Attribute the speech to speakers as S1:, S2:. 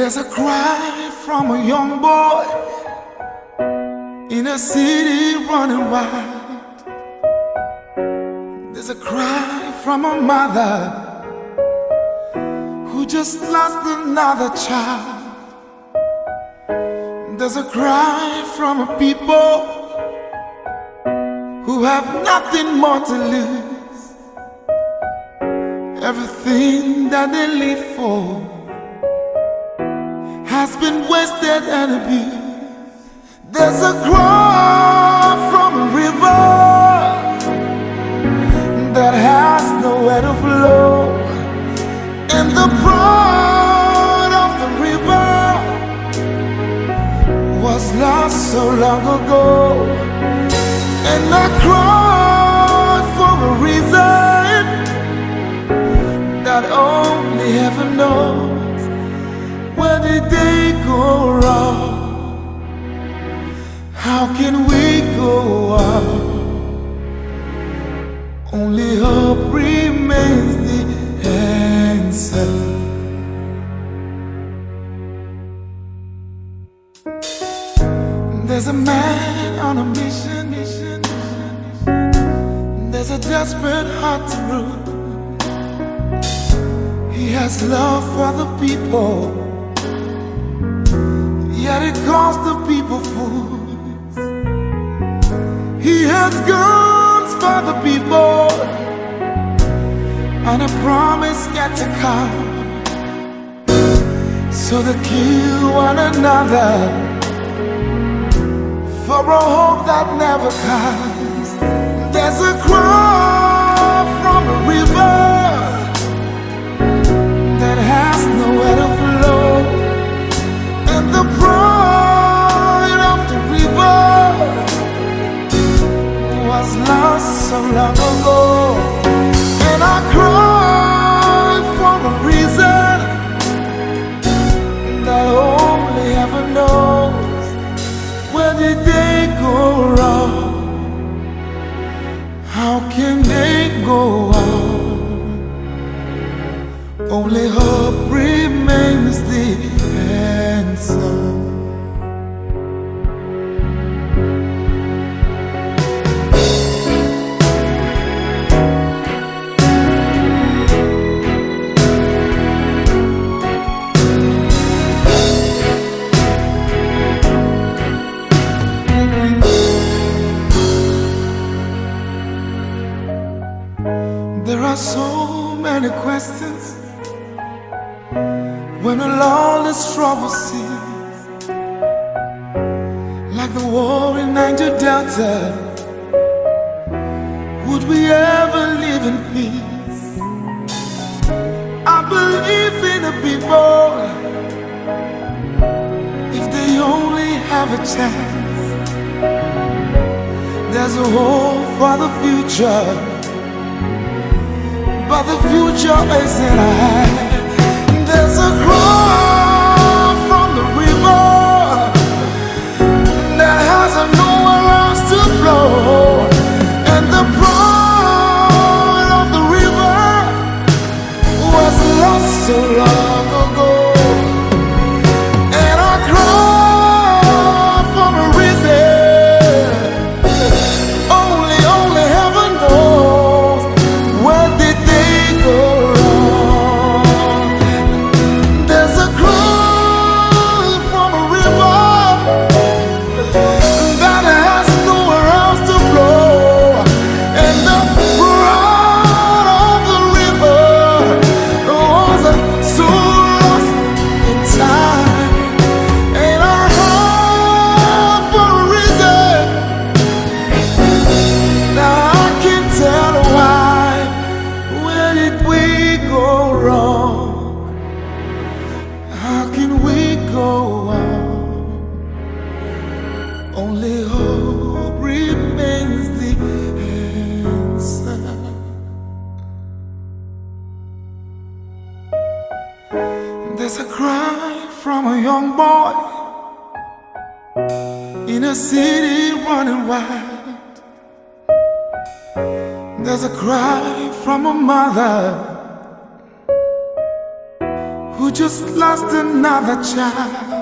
S1: There's a cry from a young boy in a city running wild. There's a cry from a mother who just lost another child. There's a cry from a people who have nothing more to lose. Everything that they live for has been wasted and abused. There's a cry from a river that has nowhere to flow, and the pride of the river was lost so long ago, and I cry for a reason that only heaven knows. Where did go wrong? How can we go on? Only hope remains the answer. There's a man on a mission, mission. There's a desperate heart to rule. He has love for the people. Yet it costs the people fools. He has guns for the people, and a promise yet to come. So they kill one another for a hope that never comes. There's a go on? Only hope remains There are so many questions when a lawless trouble sees, like the war in Niger Delta. Would we ever live in peace? I believe in the people if they only have a chance. There's a hope for the future but the future is in our hands. There's a young boy in a city running wild. There's a cry from a mother who just lost another child.